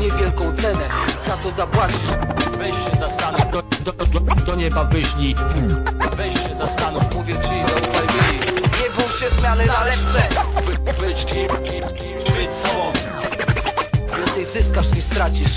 niewielką cenę. Za to zapłacisz. Weź się zastanów, do, do, do, do nieba wyślij Weź się zastanów, Mówię ci, zaufaj mi Nie bój się zmiany na lepsze. By, być kim, kim, kim, być sobą. Więcej zyskasz niż stracisz.